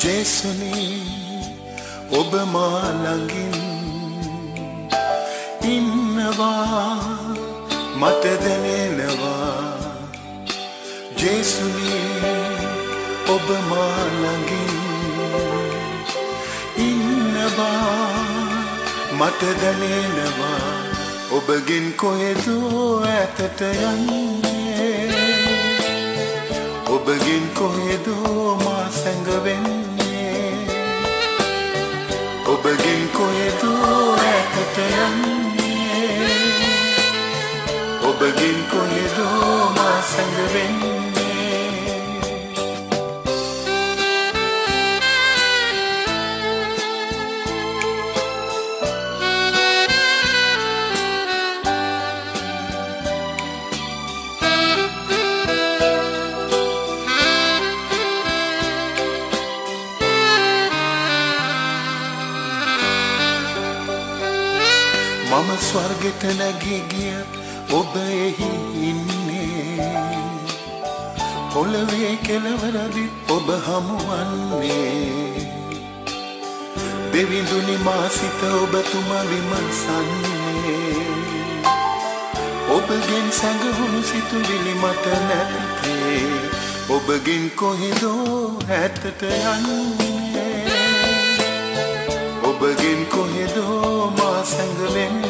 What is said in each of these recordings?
ජේසුනී ඔබ මා ළඟින් ඉන්නවා මට දැනෙනවා. ජේසුනී ඔබ මා ළඟින් ඉන්නවා මට දැනෙනවා. ඔබගෙන් කොහෙදෝ ඈතට යන්නේ? ඔබගෙන් කොහෙදෝ මා සැඟවෙන්නේ ඔබගෙන් කොහෙදෝ ඈතට යන්නේ? ඔබගෙන් කොහෙදෝ මා සැඟවෙන්නේ මම ස්වර්ගෙට නැගී ගියත් ඔබ එහි ඉන්නේ. පොළවේ කෙළවරදිත් ඔබ හමුවන්නේ. දෙවිඳුනි මා සිත ඔබ තුම විමසන්නේ. ඔබගෙන් සැඟවුණු සිතුවිලි මට නැත්තේ. ඔබගෙන් කොහෙදෝ ඇතට යන්නේ. ඔබගෙන් කොහෙදෝ මා සැඟවෙන්නේ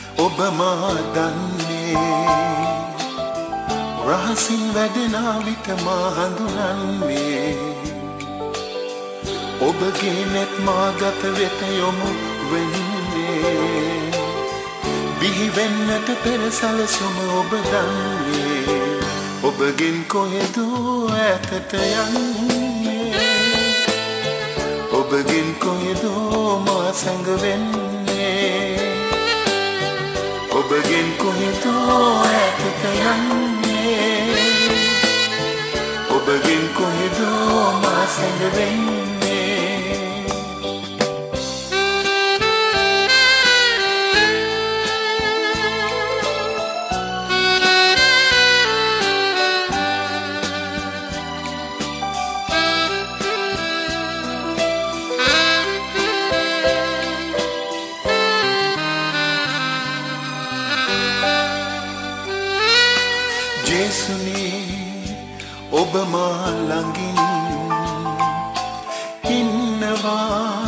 මා සැඟවෙන්නේ මව්කුසේ තැනෙන විටත් ඔබ මා දන්නේ. රහසින් වැඩෙනා විට මා හඳුනන්නේ. ඔබගේ නෙත් මාගත වෙත යොමු වෙන්නේ. බිහිවෙන්නට පෙර සැලසුම ඔබ දන්නේ. ඔබගෙන් කොහෙදෝ ඈතට යන්නේ? ඔබගෙන් කොහෙදෝ මා සැඟවෙන්නේ ඔබගෙන් කොහෙදෝ ඈතට ජේසුනී ඔබ මා ළඟින් ඉන්නවා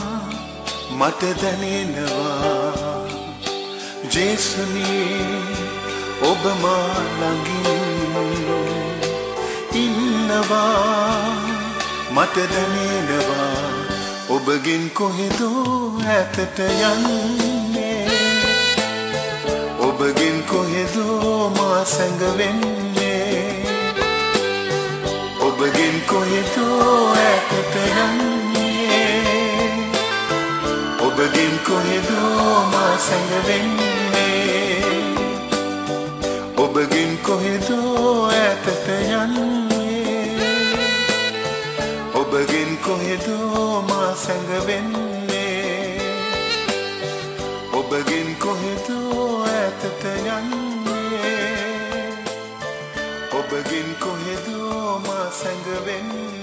මට දැනෙනවා. ජේසුනී ඔබ මා ළඟින් ඉන්නවා මට දැනෙනවා. ඔබගෙන් කොහෙදෝ ඈතට යන්නේ? ඔබගෙන් කොහෙදෝ මා සැඟවෙන්නේ? ඔබගෙන් කොහෙදෝ ඈතට යන්නේ ඔබගෙන් කොහෙදෝ මා සැඟවෙන්නේ? ඔබගෙන් කොහෙදෝ ඈතට යන්නේ ඔබගෙන් කොහෙදෝ මා සැඟවෙන්නේ? ඔබගෙන් කොහෙදෝ ඈතට යන්නේ ඔබගෙන් කොහෙදෝ මා සැඟවෙන්නේ